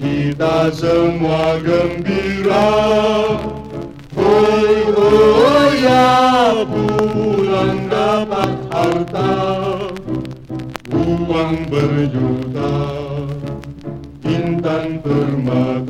Kita semua gembira Oi, oi, ya pulang dapat harta Uang berjuta Intan permata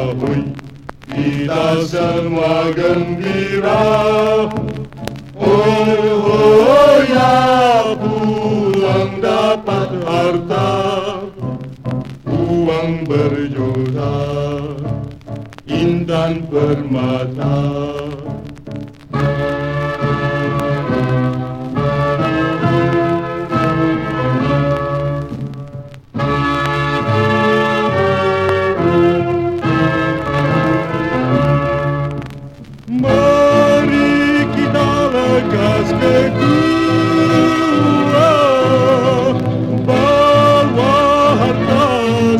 oi, ya, oi kita semua gembira Oh, oh ya pulang dapat harta. Uang berjuta Intan permata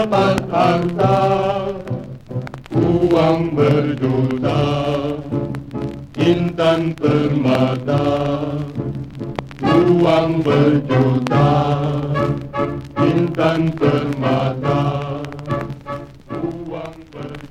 dapat harta Uang berjuta Intan permata. Uang berjuta Intan permata